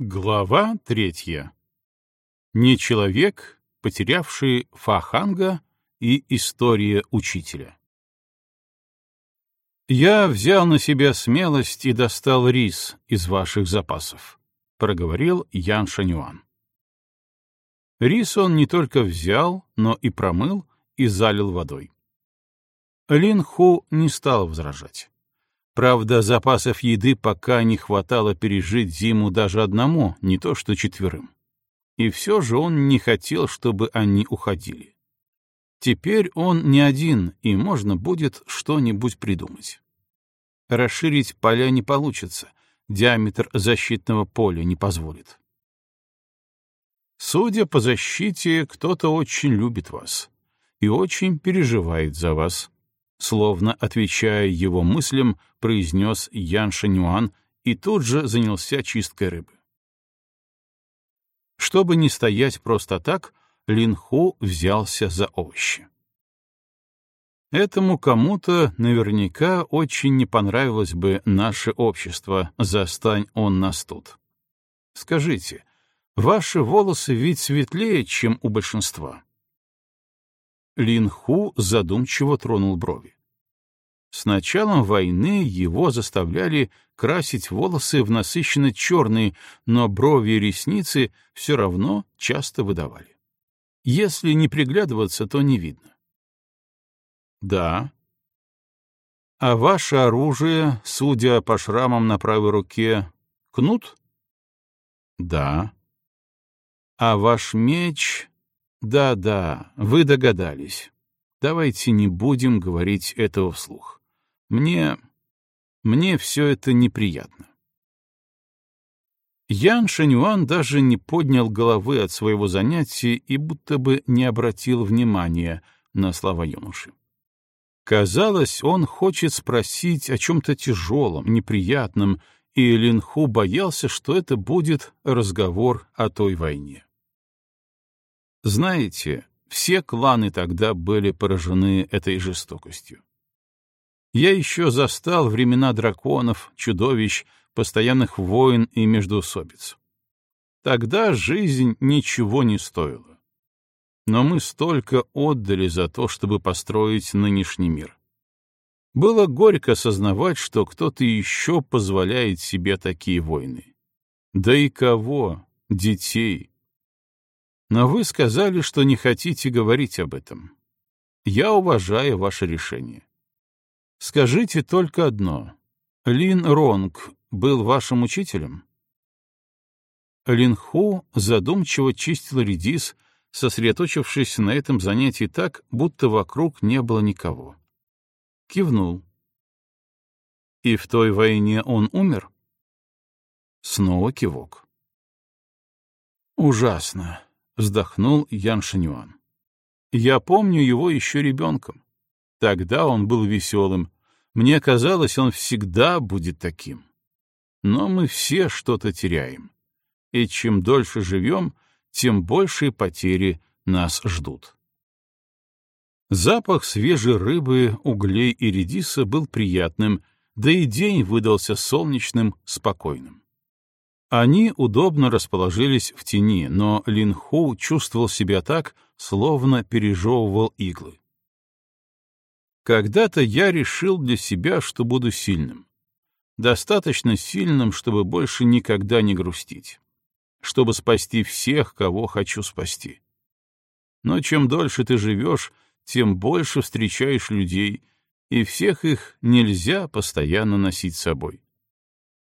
Глава третья. Не человек, потерявший Фаханга и история учителя. «Я взял на себя смелость и достал рис из ваших запасов», — проговорил Ян Шанюан. Рис он не только взял, но и промыл и залил водой. Лин Ху не стал возражать. Правда, запасов еды пока не хватало пережить зиму даже одному, не то что четверым. И все же он не хотел, чтобы они уходили. Теперь он не один, и можно будет что-нибудь придумать. Расширить поля не получится, диаметр защитного поля не позволит. Судя по защите, кто-то очень любит вас и очень переживает за вас, словно отвечая его мыслям, произнес Ян Шанюан и тут же занялся чисткой рыбы. Чтобы не стоять просто так, Лин Ху взялся за овощи. Этому кому-то наверняка очень не понравилось бы наше общество, застань он нас тут. Скажите, ваши волосы ведь светлее, чем у большинства. Лин Ху задумчиво тронул брови. С началом войны его заставляли красить волосы в насыщенно черные, но брови и ресницы все равно часто выдавали. Если не приглядываться, то не видно. Да. А ваше оружие, судя по шрамам на правой руке, кнут? Да. А ваш меч да-да, вы догадались. Давайте не будем говорить этого вслух. Мне... мне все это неприятно. Ян Шанюан даже не поднял головы от своего занятия и будто бы не обратил внимания на слова юноши. Казалось, он хочет спросить о чем-то тяжелом, неприятном, и Линху боялся, что это будет разговор о той войне. Знаете, все кланы тогда были поражены этой жестокостью. Я еще застал времена драконов, чудовищ, постоянных войн и междоусобиц. Тогда жизнь ничего не стоила. Но мы столько отдали за то, чтобы построить нынешний мир. Было горько осознавать, что кто-то еще позволяет себе такие войны. Да и кого? Детей, но вы сказали, что не хотите говорить об этом. Я уважаю ваше решение. Скажите только одно. Лин Ронг был вашим учителем? Лин Ху задумчиво чистил редис, сосредоточившись на этом занятии так, будто вокруг не было никого. Кивнул. И в той войне он умер? Снова кивок. Ужасно. — вздохнул Ян Шинюан. «Я помню его еще ребенком. Тогда он был веселым. Мне казалось, он всегда будет таким. Но мы все что-то теряем. И чем дольше живем, тем большие потери нас ждут». Запах свежей рыбы, углей и редиса был приятным, да и день выдался солнечным, спокойным. Они удобно расположились в тени, но Лин Ху чувствовал себя так, словно пережевывал иглы. Когда-то я решил для себя, что буду сильным. Достаточно сильным, чтобы больше никогда не грустить. Чтобы спасти всех, кого хочу спасти. Но чем дольше ты живешь, тем больше встречаешь людей, и всех их нельзя постоянно носить с собой.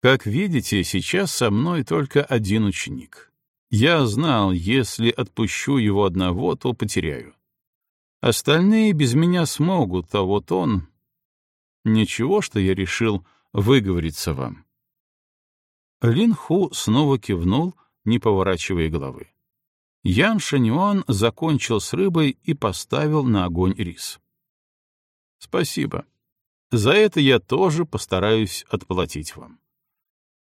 Как видите, сейчас со мной только один ученик. Я знал, если отпущу его одного, то потеряю. Остальные без меня смогут, а вот он... Ничего, что я решил выговориться вам. Лин Ху снова кивнул, не поворачивая головы. Ян Шанюан закончил с рыбой и поставил на огонь рис. Спасибо. За это я тоже постараюсь отплатить вам.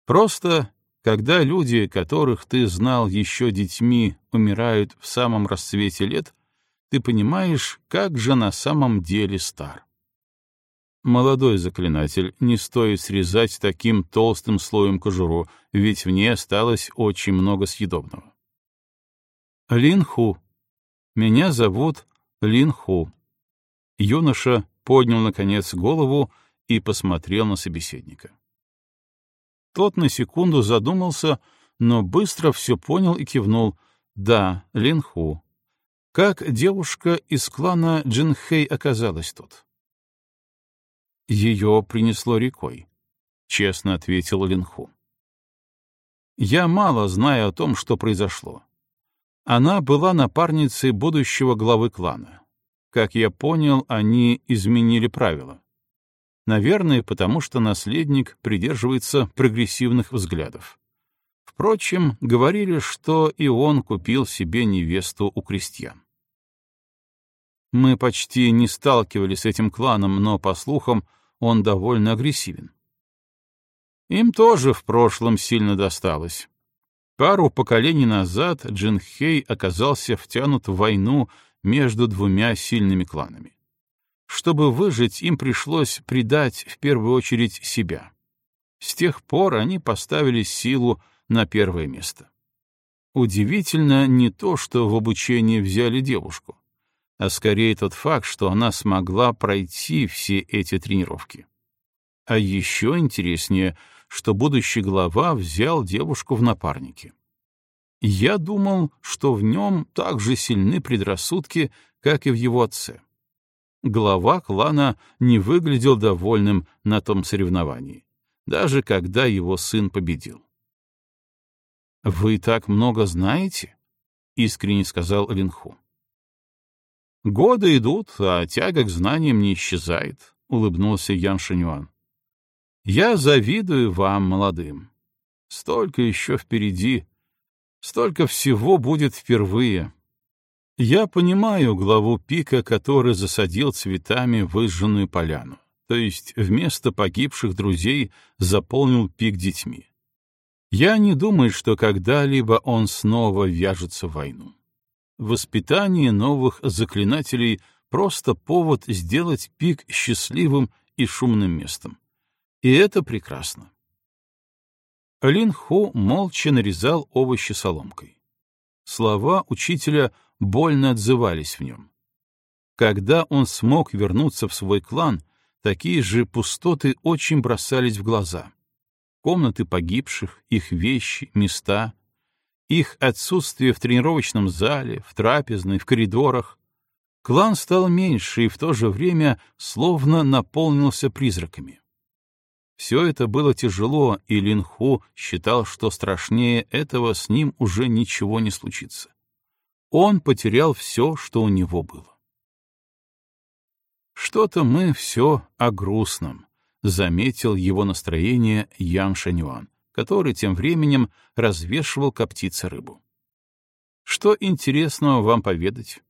Просто, когда люди, которых ты знал еще детьми, умирают в самом расцвете лет, ты понимаешь, как же на самом деле стар. Молодой заклинатель, не стоит срезать таким толстым слоем кожуру, ведь в ней осталось очень много съедобного. Линху. Меня зовут Линху. Юноша поднял, наконец, голову и посмотрел на собеседника. Тот на секунду задумался, но быстро все понял и кивнул. «Да, Линху. Как девушка из клана Джинхэй оказалась тут?» Ее принесло рекой, — честно ответил Линху. Я мало знаю о том, что произошло. Она была напарницей будущего главы клана. Как я понял, они изменили правила. Наверное, потому что наследник придерживается прогрессивных взглядов. Впрочем, говорили, что и он купил себе невесту у крестьян. Мы почти не сталкивались с этим кланом, но, по слухам, он довольно агрессивен. Им тоже в прошлом сильно досталось. Пару поколений назад Джинхей оказался втянут в войну между двумя сильными кланами. Чтобы выжить, им пришлось предать в первую очередь себя. С тех пор они поставили силу на первое место. Удивительно не то, что в обучение взяли девушку а скорее тот факт, что она смогла пройти все эти тренировки. А еще интереснее, что будущий глава взял девушку в напарники. Я думал, что в нем так же сильны предрассудки, как и в его отце. Глава клана не выглядел довольным на том соревновании, даже когда его сын победил. «Вы так много знаете?» — искренне сказал Линху. Годы идут, а тяга к знаниям не исчезает, — улыбнулся Ян Шинюан. Я завидую вам, молодым. Столько еще впереди, столько всего будет впервые. Я понимаю главу пика, который засадил цветами выжженную поляну, то есть вместо погибших друзей заполнил пик детьми. Я не думаю, что когда-либо он снова вяжется в войну. Воспитание новых заклинателей — просто повод сделать пик счастливым и шумным местом. И это прекрасно. Лин Хо молча нарезал овощи соломкой. Слова учителя больно отзывались в нем. Когда он смог вернуться в свой клан, такие же пустоты очень бросались в глаза. Комнаты погибших, их вещи, места, их отсутствие в тренировочном зале, в трапезной, в коридорах. Клан стал меньше и в то же время словно наполнился призраками. Все это было тяжело, и Линху считал, что страшнее этого с ним уже ничего не случится. Он потерял все, что у него было. «Что-то мы все о грустном», — заметил его настроение Ян Шанюан который тем временем развешивал коптицы рыбу. Что интересного вам поведать?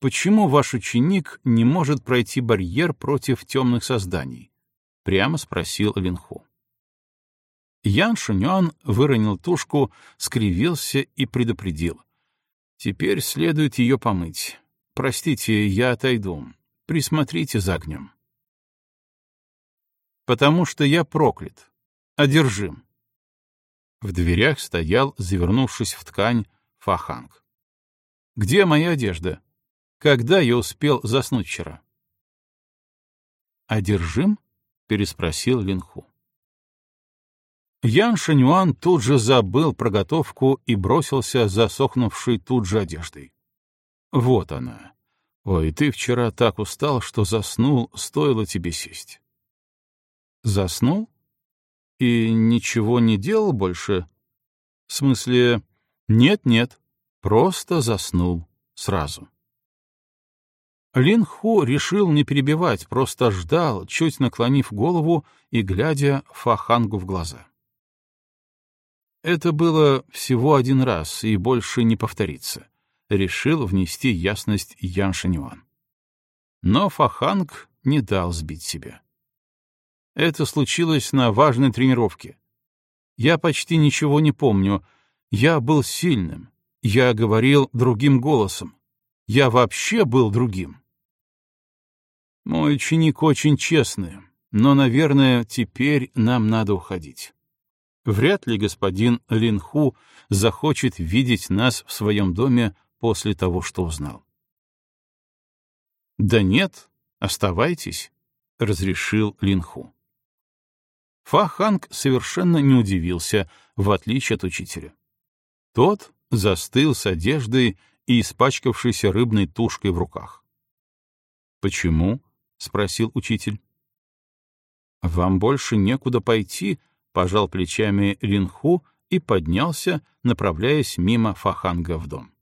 Почему ваш ученик не может пройти барьер против темных созданий? Прямо спросил Линху. Ян Шуньон выронил тушку, скривился и предупредил. Теперь следует ее помыть. Простите, я отойду. Присмотрите за огнем. Потому что я проклят, одержим. В дверях стоял, завернувшись в ткань, Фаханг. «Где моя одежда? Когда я успел заснуть вчера?» «Одержим?» — переспросил Линху. Ян Шанюан тут же забыл про готовку и бросился за сохнувшей тут же одеждой. «Вот она. Ой, ты вчера так устал, что заснул, стоило тебе сесть». «Заснул?» И ничего не делал больше? В смысле, нет-нет, просто заснул сразу. Лин Ху решил не перебивать, просто ждал, чуть наклонив голову и глядя Фахангу в глаза. Это было всего один раз и больше не повторится. Решил внести ясность Ян Шинюан. Но Фаханг не дал сбить себя. Это случилось на важной тренировке. Я почти ничего не помню. Я был сильным. Я говорил другим голосом. Я вообще был другим. Мой ученик очень честный, но, наверное, теперь нам надо уходить. Вряд ли господин Линху захочет видеть нас в своем доме после того, что узнал. «Да нет, оставайтесь», — разрешил Линху. Фа Ханг совершенно не удивился, в отличие от учителя. Тот застыл с одеждой и испачкавшейся рыбной тушкой в руках. «Почему?» — спросил учитель. «Вам больше некуда пойти», — пожал плечами Линху и поднялся, направляясь мимо Фаханга в дом.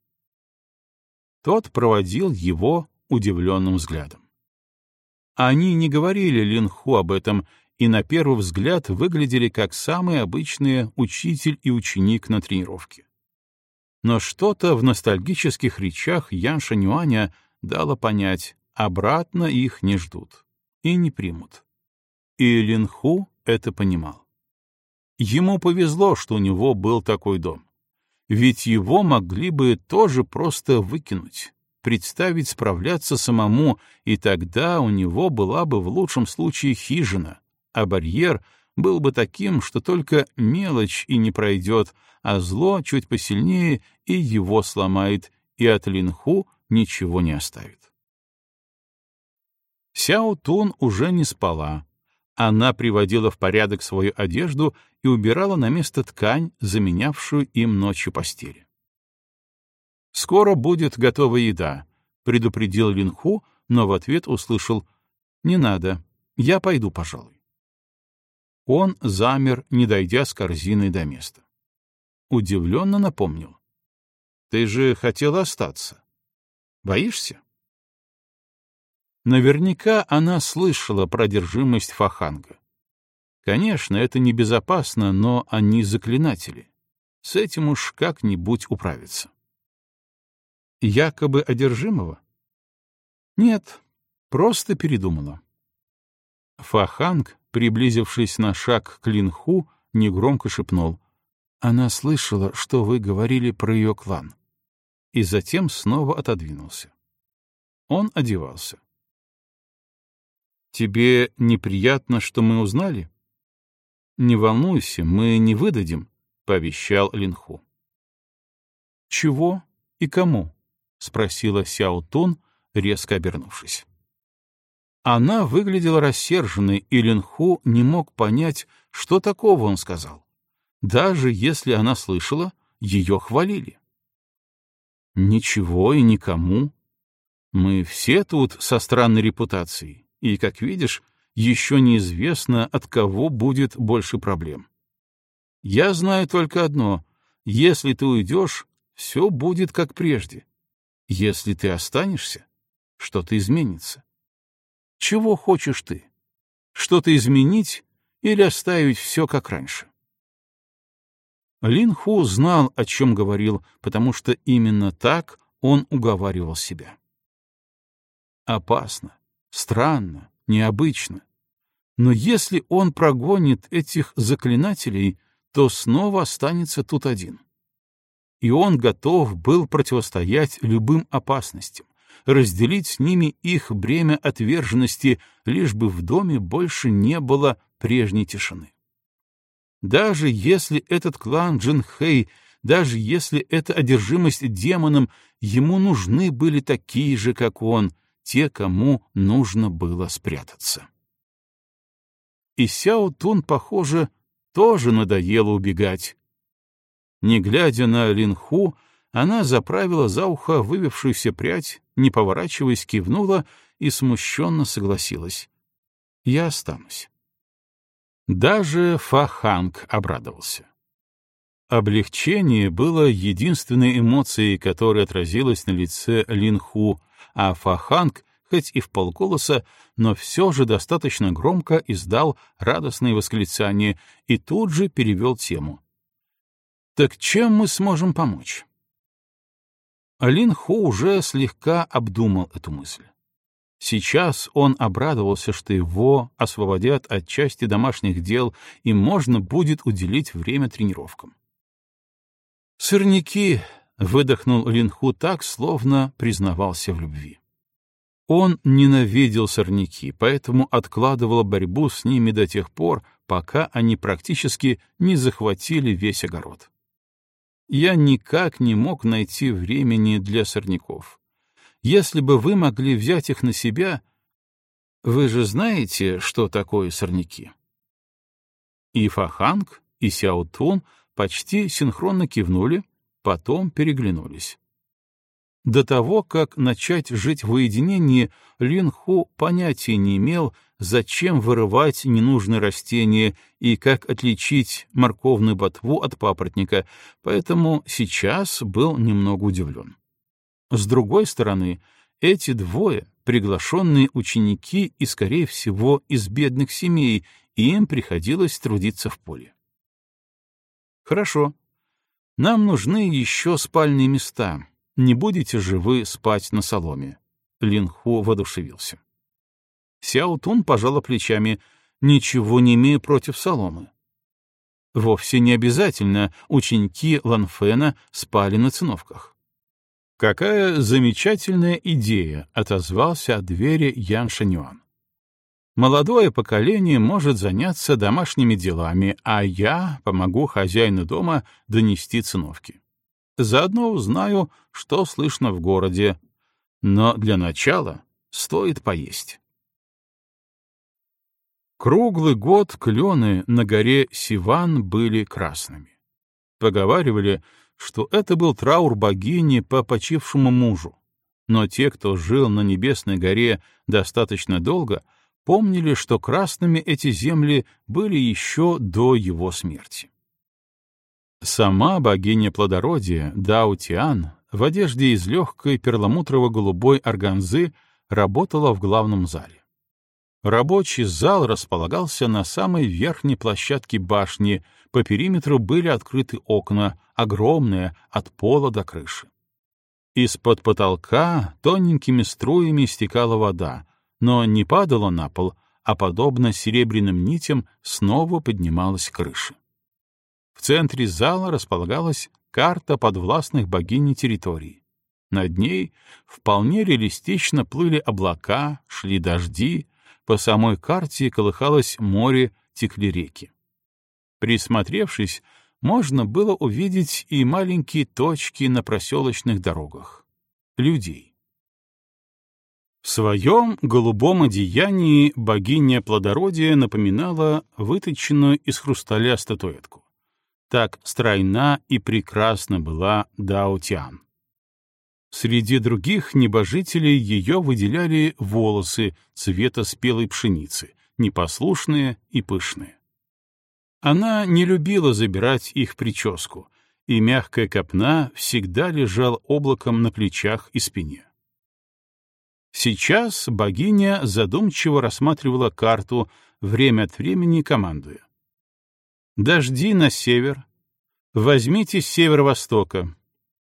Тот проводил его удивленным взглядом. Они не говорили Линху об этом и на первый взгляд выглядели как самые обычные учитель и ученик на тренировке. Но что-то в ностальгических речах Ян Шанюаня дало понять, обратно их не ждут и не примут. И Линху это понимал. Ему повезло, что у него был такой дом. Ведь его могли бы тоже просто выкинуть, представить справляться самому, и тогда у него была бы в лучшем случае хижина, а барьер был бы таким, что только мелочь и не пройдет, а зло чуть посильнее и его сломает, и от Линху ничего не оставит. Сяо Тун уже не спала. Она приводила в порядок свою одежду и убирала на место ткань, заменявшую им ночью постели. «Скоро будет готова еда», — предупредил Линху, но в ответ услышал «Не надо, я пойду, пожалуй». Он замер, не дойдя с корзиной до места. Удивленно напомнил. «Ты же хотел остаться. Боишься?» Наверняка она слышала про держимость Фаханга. Конечно, это небезопасно, но они заклинатели. С этим уж как-нибудь управиться. Якобы одержимого? Нет, просто передумала. Фаханг приблизившись на шаг к Линху, негромко шепнул. «Она слышала, что вы говорили про ее клан». И затем снова отодвинулся. Он одевался. «Тебе неприятно, что мы узнали?» «Не волнуйся, мы не выдадим», — пообещал Линху. «Чего и кому?» — спросила Сяо Тун, резко обернувшись. Она выглядела рассерженной, и Линху не мог понять, что такого он сказал. Даже если она слышала, ее хвалили. Ничего и никому. Мы все тут со странной репутацией, и, как видишь, еще неизвестно, от кого будет больше проблем. Я знаю только одно — если ты уйдешь, все будет как прежде. Если ты останешься, что-то изменится. Чего хочешь ты? Что-то изменить или оставить все как раньше? Лин Ху знал, о чем говорил, потому что именно так он уговаривал себя. Опасно, странно, необычно. Но если он прогонит этих заклинателей, то снова останется тут один. И он готов был противостоять любым опасностям, разделить с ними их бремя отверженности, лишь бы в доме больше не было прежней тишины. Даже если этот клан Джинхэй, даже если эта одержимость демоном, ему нужны были такие же, как он, те, кому нужно было спрятаться. И Сяо Тун, похоже, тоже надоело убегать. Не глядя на Линху, она заправила за ухо вывившуюся прядь, не поворачиваясь, кивнула и смущенно согласилась. «Я останусь». Даже Фаханг обрадовался. Облегчение было единственной эмоцией, которая отразилась на лице Линху, а Фаханг, хоть и в полголоса, но все же достаточно громко издал радостное восклицание и тут же перевел тему. «Так чем мы сможем помочь?» Алин Хо уже слегка обдумал эту мысль. Сейчас он обрадовался, что его освободят от части домашних дел, и можно будет уделить время тренировкам. «Сырники!» — выдохнул Линху так, словно признавался в любви. Он ненавидел сорняки, поэтому откладывал борьбу с ними до тех пор, пока они практически не захватили весь огород. Я никак не мог найти времени для сорняков. Если бы вы могли взять их на себя... Вы же знаете, что такое сорняки? И Фаханг, и Сяутун почти синхронно кивнули, потом переглянулись. До того, как начать жить в уединении, Линху понятия не имел, зачем вырывать ненужные растения и как отличить морковную ботву от папоротника, поэтому сейчас был немного удивлен. С другой стороны, эти двое — приглашенные ученики и, скорее всего, из бедных семей, и им приходилось трудиться в поле. Хорошо. Нам нужны еще спальные места, не будете же вы спать на соломе. Линху воодушевился. Сяо Тун пожала плечами. Ничего не имею против соломы. Вовсе не обязательно ученики Ланфена спали на циновках. «Какая замечательная идея!» — отозвался от двери Ян Шанюан. «Молодое поколение может заняться домашними делами, а я помогу хозяину дома донести циновки. Заодно узнаю, что слышно в городе. Но для начала стоит поесть. Круглый год клены на горе Сиван были красными. Поговаривали, что это был траур богини по почившему мужу. Но те, кто жил на Небесной горе достаточно долго, помнили, что красными эти земли были еще до его смерти. Сама богиня плодородия, Даутиан, в одежде из легкой перламутрово-голубой органзы работала в главном зале. Рабочий зал располагался на самой верхней площадке башни, по периметру были открыты окна, огромные, от пола до крыши. Из-под потолка тоненькими струями стекала вода, но не падала на пол, а, подобно серебряным нитям, снова поднималась крыша. В центре зала располагалась карта подвластных богини территорий. Над ней вполне реалистично плыли облака, шли дожди, по самой карте колыхалось море, текли реки. Присмотревшись, можно было увидеть и маленькие точки на проселочных дорогах. Людей. В своем голубом одеянии богиня плодородия напоминала выточенную из хрусталя статуэтку. Так стройна и прекрасна была Даутян. Среди других небожителей ее выделяли волосы цвета спелой пшеницы, непослушные и пышные. Она не любила забирать их прическу, и мягкая копна всегда лежала облаком на плечах и спине. Сейчас богиня задумчиво рассматривала карту, время от времени командуя. Дожди на север. Возьмите с северо-востока.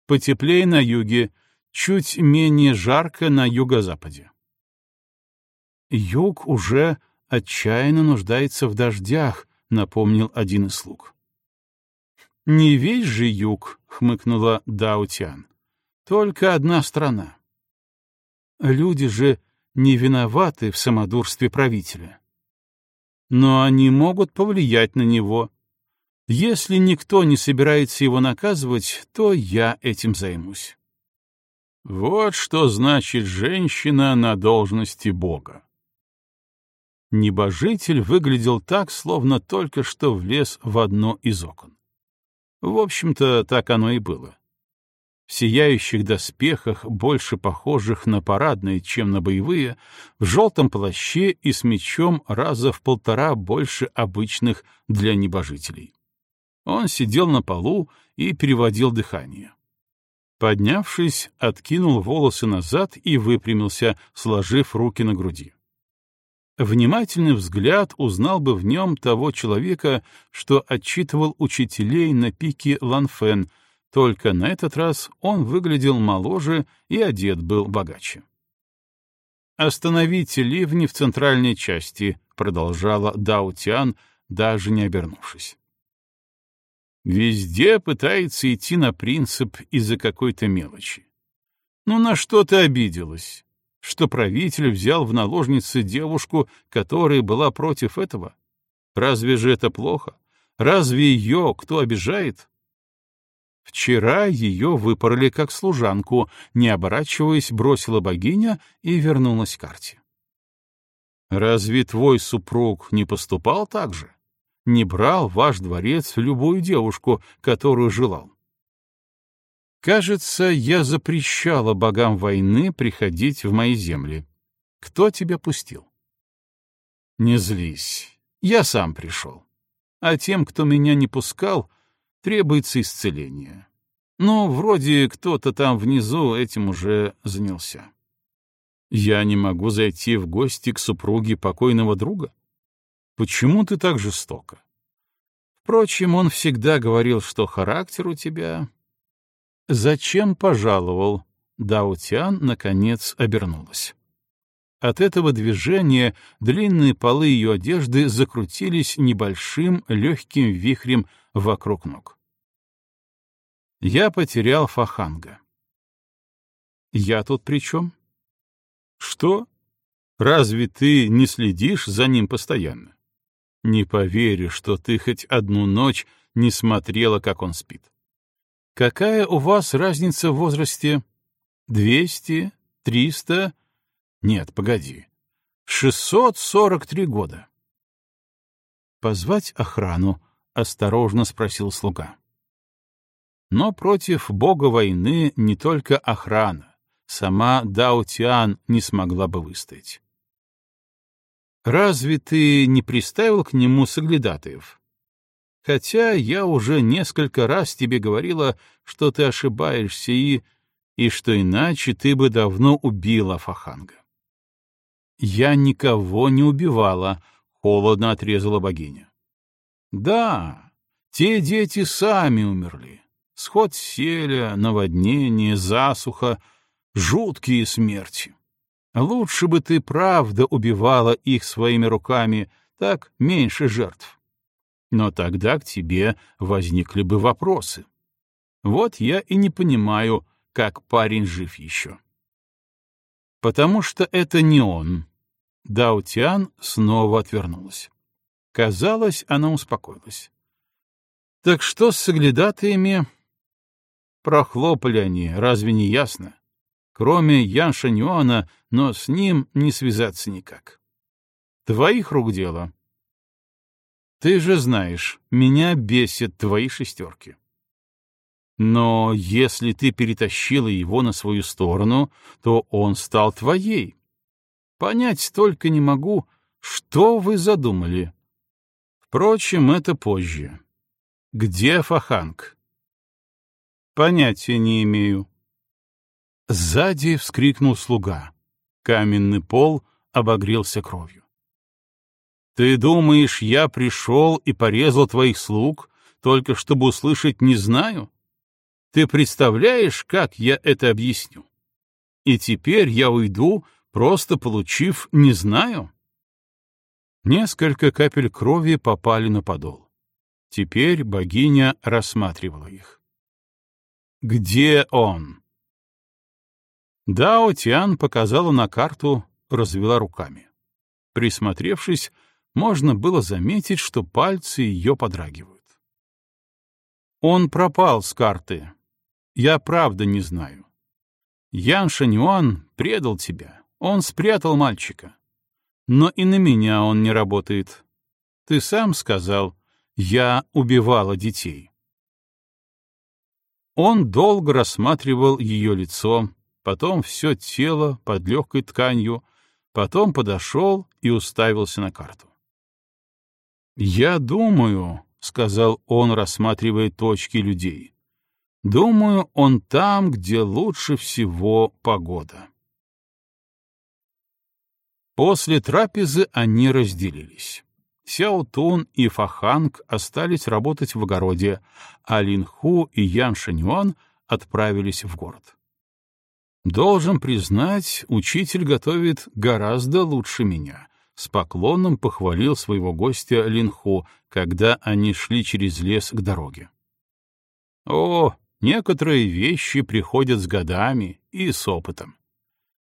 Потеплее на юге, чуть менее жарко на юго-западе. Юг уже отчаянно нуждается в дождях, напомнил один из слуг. Не весь же юг, хмыкнула Даутян. Только одна страна. Люди же не виноваты в самодурстве правителя. Но они могут повлиять на него, если никто не собирается его наказывать, то я этим займусь. Вот что значит женщина на должности Бога. Небожитель выглядел так, словно только что влез в одно из окон. В общем-то, так оно и было. В сияющих доспехах, больше похожих на парадные, чем на боевые, в желтом плаще и с мечом раза в полтора больше обычных для небожителей. Он сидел на полу и переводил дыхание. Поднявшись, откинул волосы назад и выпрямился, сложив руки на груди. Внимательный взгляд узнал бы в нем того человека, что отчитывал учителей на пике Ланфен, только на этот раз он выглядел моложе и одет был богаче. «Остановите ливни в центральной части», — продолжала Даутян, даже не обернувшись. Везде пытается идти на принцип из-за какой-то мелочи. Ну на что ты обиделась? Что правитель взял в наложницы девушку, которая была против этого? Разве же это плохо? Разве ее кто обижает? Вчера ее выпороли как служанку, не оборачиваясь, бросила богиня и вернулась к карте. Разве твой супруг не поступал так же? Не брал в ваш дворец любую девушку, которую желал? Кажется, я запрещала богам войны приходить в мои земли. Кто тебя пустил? Не злись, я сам пришел. А тем, кто меня не пускал, требуется исцеление. Ну, вроде кто-то там внизу этим уже занялся. Я не могу зайти в гости к супруге покойного друга? Почему ты так жестоко? Впрочем, он всегда говорил, что характер у тебя... Зачем пожаловал? Даутян, наконец, обернулась. От этого движения длинные полы ее одежды закрутились небольшим легким вихрем вокруг ног. Я потерял Фаханга. Я тут при чем? Что? Разве ты не следишь за ним постоянно? Не поверю, что ты хоть одну ночь не смотрела, как он спит. Какая у вас разница в возрасте? Двести? Триста? Нет, погоди. Шестьсот сорок три года. Позвать охрану? — осторожно спросил слуга. Но против бога войны не только охрана, сама Даутиан не смогла бы выстоять. «Разве ты не приставил к нему соглядатаев? Хотя я уже несколько раз тебе говорила, что ты ошибаешься и... и что иначе ты бы давно убила Фаханга». «Я никого не убивала», — холодно отрезала богиня. «Да, те дети сами умерли. Сход селя, наводнение, засуха, жуткие смерти. Лучше бы ты правда убивала их своими руками, так меньше жертв. Но тогда к тебе возникли бы вопросы. Вот я и не понимаю, как парень жив еще. Потому что это не он. Даутян снова отвернулась. Казалось, она успокоилась. Так что с соглядатаями Прохлопали они, разве не ясно? Кроме Ян Шаньюана, но с ним не связаться никак. Твоих рук дело. Ты же знаешь, меня бесят твои шестерки. Но если ты перетащила его на свою сторону, то он стал твоей. Понять только не могу, что вы задумали. Впрочем, это позже. Где Фаханг? Понятия не имею. Сзади вскрикнул слуга. Каменный пол обогрелся кровью. Ты думаешь, я пришел и порезал твоих слуг, только чтобы услышать «не знаю»? Ты представляешь, как я это объясню? И теперь я уйду, просто получив «не знаю»? Несколько капель крови попали на подол. Теперь богиня рассматривала их. Где он? Дао Тиан показала на карту, развела руками. Присмотревшись, можно было заметить, что пальцы ее подрагивают. Он пропал с карты. Я правда не знаю. Ян Шаньюан предал тебя. Он спрятал мальчика. Но и на меня он не работает. Ты сам сказал, я убивала детей. Он долго рассматривал ее лицо, потом все тело под легкой тканью, потом подошел и уставился на карту. «Я думаю», — сказал он, рассматривая точки людей, — «думаю, он там, где лучше всего погода». После трапезы они разделились. Сяо Тун и Фаханг остались работать в огороде, а Линху и Ян Шаньюан отправились в город. Должен признать, учитель готовит гораздо лучше меня. С поклоном похвалил своего гостя Линху, когда они шли через лес к дороге. О, некоторые вещи приходят с годами и с опытом.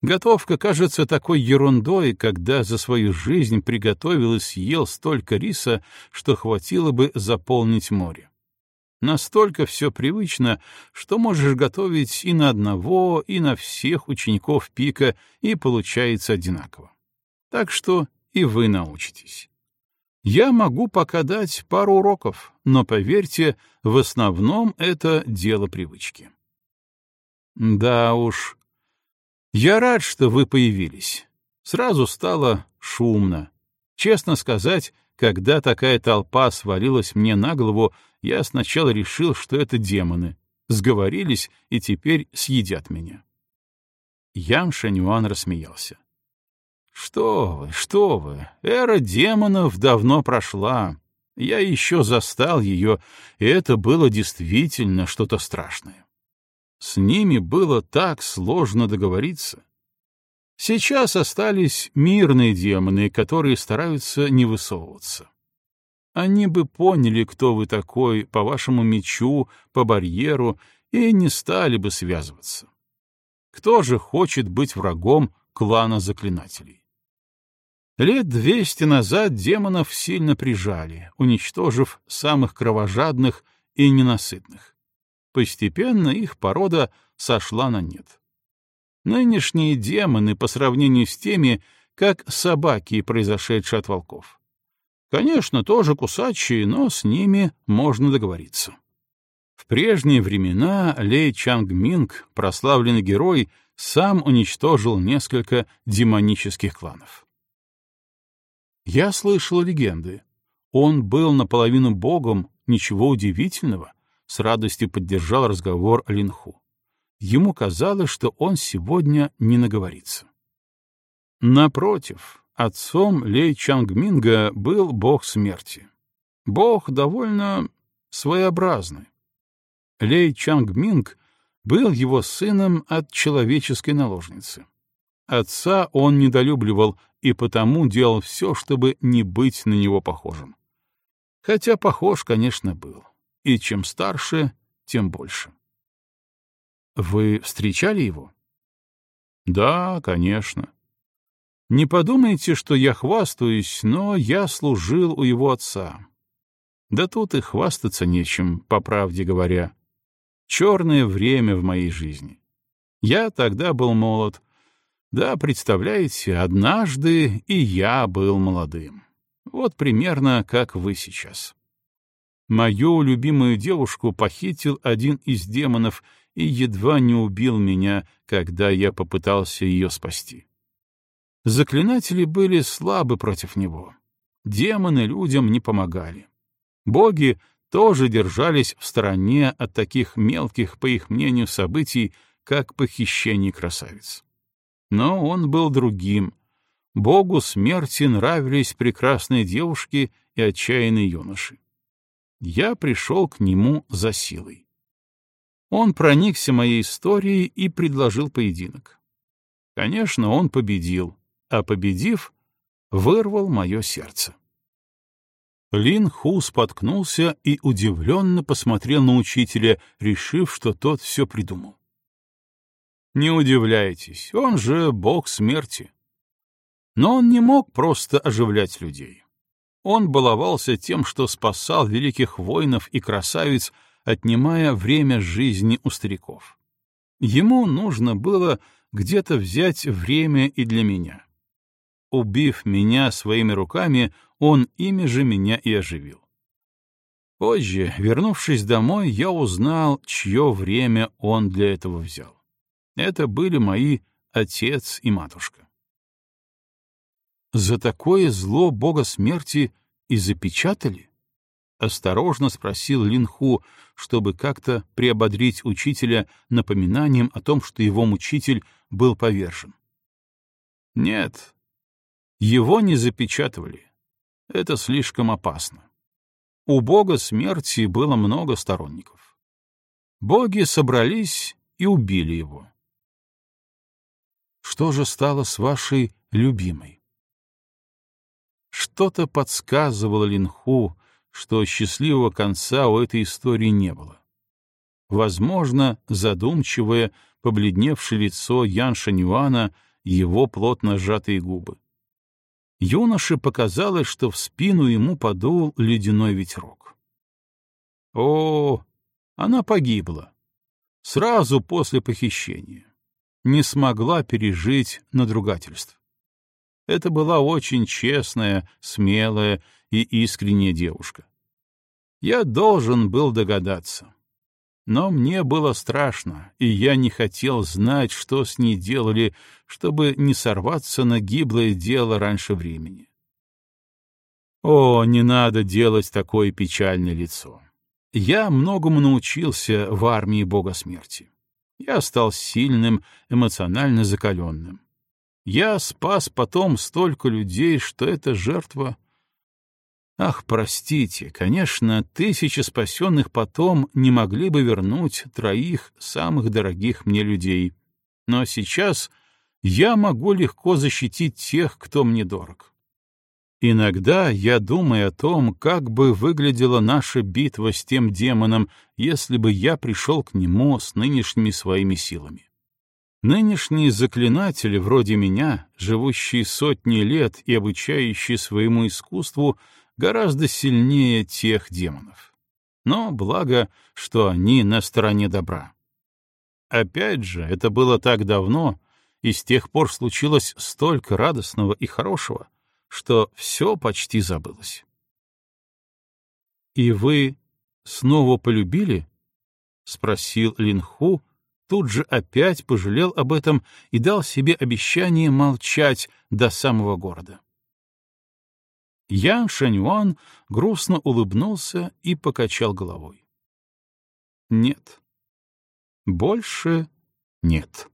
Готовка кажется такой ерундой, когда за свою жизнь приготовил и съел столько риса, что хватило бы заполнить море. Настолько все привычно, что можешь готовить и на одного, и на всех учеников пика, и получается одинаково. Так что и вы научитесь. Я могу пока дать пару уроков, но, поверьте, в основном это дело привычки. Да уж, я рад, что вы появились. Сразу стало шумно. Честно сказать, когда такая толпа свалилась мне на голову, я сначала решил, что это демоны. Сговорились и теперь съедят меня. Ян Шанюан рассмеялся. «Что вы, что вы, эра демонов давно прошла. Я еще застал ее, и это было действительно что-то страшное. С ними было так сложно договориться. Сейчас остались мирные демоны, которые стараются не высовываться. Они бы поняли, кто вы такой, по вашему мечу, по барьеру, и не стали бы связываться. Кто же хочет быть врагом клана заклинателей? Лет двести назад демонов сильно прижали, уничтожив самых кровожадных и ненасытных. Постепенно их порода сошла на нет. Нынешние демоны по сравнению с теми, как собаки, произошедшие от волков. Конечно, тоже кусачие, но с ними можно договориться. В прежние времена Лей Чанг Минг, прославленный герой, сам уничтожил несколько демонических кланов. Я слышал легенды. Он был наполовину богом, ничего удивительного — с радостью поддержал разговор Линху. Ему казалось, что он сегодня не наговорится. Напротив, отцом Лей Чангминга был бог смерти. Бог довольно своеобразный. Лей Чангминг был его сыном от человеческой наложницы. Отца он недолюбливал и потому делал все, чтобы не быть на него похожим. Хотя похож, конечно, был и чем старше, тем больше. Вы встречали его? Да, конечно. Не подумайте, что я хвастаюсь, но я служил у его отца. Да тут и хвастаться нечем, по правде говоря. Черное время в моей жизни. Я тогда был молод. Да, представляете, однажды и я был молодым. Вот примерно как вы сейчас. Мою любимую девушку похитил один из демонов и едва не убил меня, когда я попытался ее спасти. Заклинатели были слабы против него. Демоны людям не помогали. Боги тоже держались в стороне от таких мелких, по их мнению, событий, как похищение красавиц. Но он был другим. Богу смерти нравились прекрасные девушки и отчаянные юноши я пришел к нему за силой. Он проникся моей историей и предложил поединок. Конечно, он победил, а победив, вырвал мое сердце. Лин Ху споткнулся и удивленно посмотрел на учителя, решив, что тот все придумал. Не удивляйтесь, он же бог смерти. Но он не мог просто оживлять людей. Он баловался тем, что спасал великих воинов и красавиц, отнимая время жизни у стариков. Ему нужно было где-то взять время и для меня. Убив меня своими руками, он ими же меня и оживил. Позже, вернувшись домой, я узнал, чье время он для этого взял. Это были мои отец и матушка. За такое зло бога смерти и запечатали? Осторожно спросил Линху, чтобы как-то приободрить учителя напоминанием о том, что его мучитель был повержен. Нет, его не запечатывали. Это слишком опасно. У бога смерти было много сторонников. Боги собрались и убили его. Что же стало с вашей любимой? Что-то подсказывало Линху, что счастливого конца у этой истории не было. Возможно, задумчивое, побледневшее лицо Ян Шанюана его плотно сжатые губы. Юноше показалось, что в спину ему подул ледяной ветерок. О, она погибла. Сразу после похищения. Не смогла пережить надругательств. Это была очень честная, смелая и искренняя девушка. Я должен был догадаться. Но мне было страшно, и я не хотел знать, что с ней делали, чтобы не сорваться на гиблое дело раньше времени. О, не надо делать такое печальное лицо. Я многому научился в армии бога смерти. Я стал сильным, эмоционально закаленным. Я спас потом столько людей, что эта жертва... Ах, простите, конечно, тысячи спасенных потом не могли бы вернуть троих самых дорогих мне людей. Но сейчас я могу легко защитить тех, кто мне дорог. Иногда я думаю о том, как бы выглядела наша битва с тем демоном, если бы я пришел к нему с нынешними своими силами. Нынешние заклинатели вроде меня, живущие сотни лет и обучающие своему искусству, гораздо сильнее тех демонов. Но благо, что они на стороне добра. Опять же, это было так давно, и с тех пор случилось столько радостного и хорошего, что все почти забылось. «И вы снова полюбили?» — спросил Линху, тут же опять пожалел об этом и дал себе обещание молчать до самого города. Ян Шаньюан грустно улыбнулся и покачал головой. «Нет. Больше нет».